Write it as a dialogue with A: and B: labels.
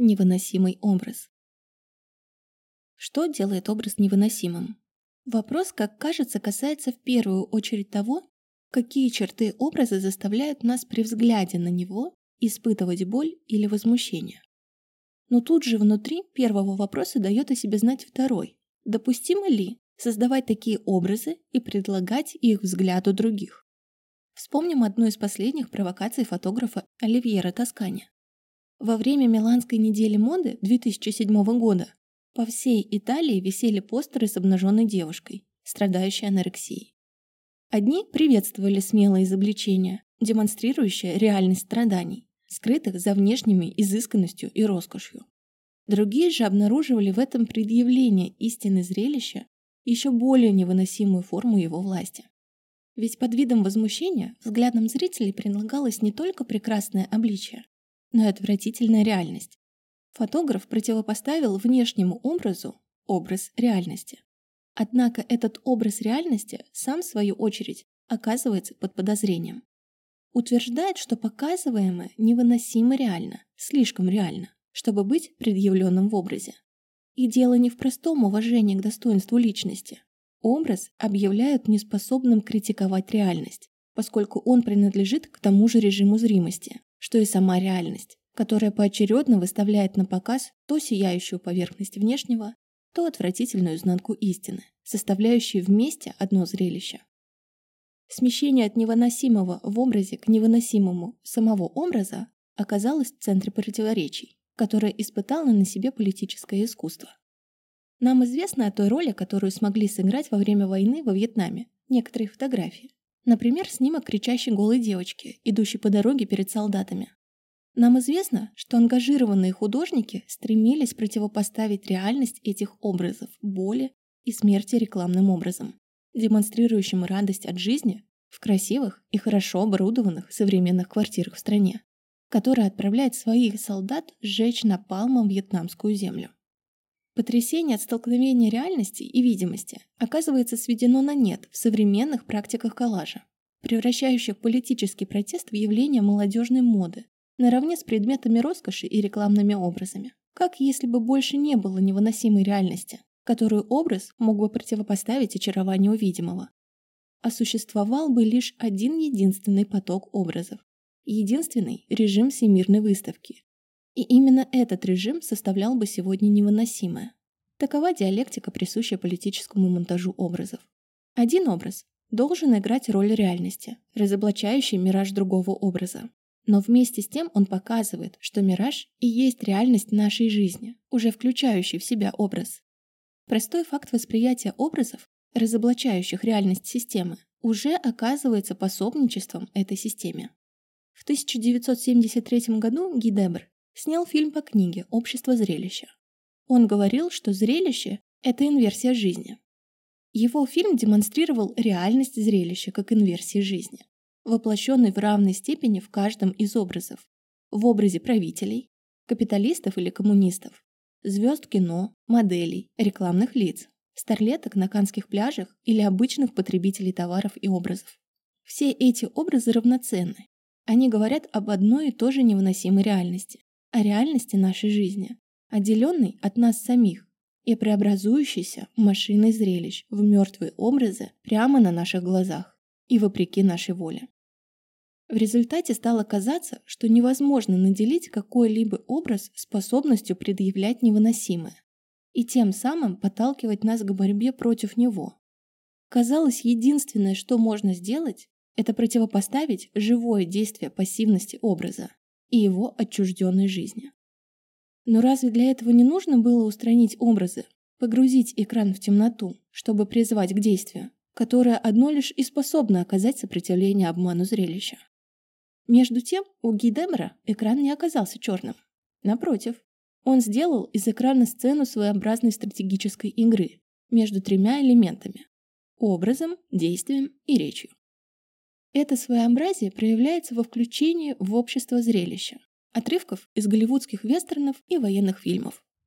A: невыносимый образ. Что делает образ невыносимым? Вопрос, как кажется, касается в первую очередь того, какие черты образа заставляют нас при взгляде на него испытывать боль или возмущение. Но тут же внутри первого вопроса дает о себе знать второй. Допустимо ли создавать такие образы и предлагать их взгляду других? Вспомним одну из последних провокаций фотографа Оливьера Тоскани. Во время Миланской недели моды 2007 года по всей Италии висели постеры с обнаженной девушкой, страдающей анорексией. Одни приветствовали смелое изобличение, демонстрирующее реальность страданий, скрытых за внешними изысканностью и роскошью. Другие же обнаруживали в этом предъявление истины зрелища еще более невыносимую форму его власти. Ведь под видом возмущения взглядом зрителей предлагалось не только прекрасное обличие, но и отвратительная реальность, Фотограф противопоставил внешнему образу образ реальности. Однако этот образ реальности сам, в свою очередь, оказывается под подозрением. Утверждает, что показываемое невыносимо реально, слишком реально, чтобы быть предъявленным в образе. И дело не в простом уважении к достоинству личности. Образ объявляют неспособным критиковать реальность, поскольку он принадлежит к тому же режиму зримости, что и сама реальность которая поочередно выставляет на показ то сияющую поверхность внешнего, то отвратительную изнанку истины, составляющие вместе одно зрелище. Смещение от невыносимого в образе к невыносимому самого образа оказалось в центре противоречий, которое испытало на себе политическое искусство. Нам известно о той роли, которую смогли сыграть во время войны во Вьетнаме некоторые фотографии. Например, снимок кричащей голой девочки, идущей по дороге перед солдатами, нам известно, что ангажированные художники стремились противопоставить реальность этих образов боли и смерти рекламным образом, демонстрирующим радость от жизни в красивых и хорошо оборудованных современных квартирах в стране, которая отправляет своих солдат сжечь напалмом вьетнамскую землю. Потрясение от столкновения реальности и видимости оказывается сведено на нет в современных практиках коллажа, превращающих политический протест в явление молодежной моды, наравне с предметами роскоши и рекламными образами. Как если бы больше не было невыносимой реальности, которую образ мог бы противопоставить очарованию видимого. А существовал бы лишь один единственный поток образов, единственный режим всемирной выставки. И именно этот режим составлял бы сегодня невыносимое. Такова диалектика, присущая политическому монтажу образов. Один образ должен играть роль реальности, разоблачающей мираж другого образа. Но вместе с тем он показывает, что мираж и есть реальность нашей жизни, уже включающий в себя образ. Простой факт восприятия образов, разоблачающих реальность системы, уже оказывается пособничеством этой системе. В 1973 году Гидебр снял фильм по книге «Общество зрелища». Он говорил, что зрелище – это инверсия жизни. Его фильм демонстрировал реальность зрелища как инверсии жизни воплощенный в равной степени в каждом из образов. В образе правителей, капиталистов или коммунистов, звезд кино, моделей, рекламных лиц, старлеток на канских пляжах или обычных потребителей товаров и образов. Все эти образы равноценны. Они говорят об одной и той же невыносимой реальности, о реальности нашей жизни, отделенной от нас самих и преобразующейся машиной зрелищ в мертвые образы прямо на наших глазах и вопреки нашей воле. В результате стало казаться, что невозможно наделить какой-либо образ способностью предъявлять невыносимое и тем самым подталкивать нас к борьбе против него. Казалось, единственное, что можно сделать, это противопоставить живое действие пассивности образа и его отчужденной жизни. Но разве для этого не нужно было устранить образы, погрузить экран в темноту, чтобы призвать к действию? которое одно лишь и способно оказать сопротивление обману зрелища. Между тем, у Гидемера экран не оказался черным. Напротив, он сделал из экрана сцену своеобразной стратегической игры между тремя элементами – образом, действием и речью. Это своеобразие проявляется во включении в общество зрелища, отрывков из голливудских вестернов и военных фильмов.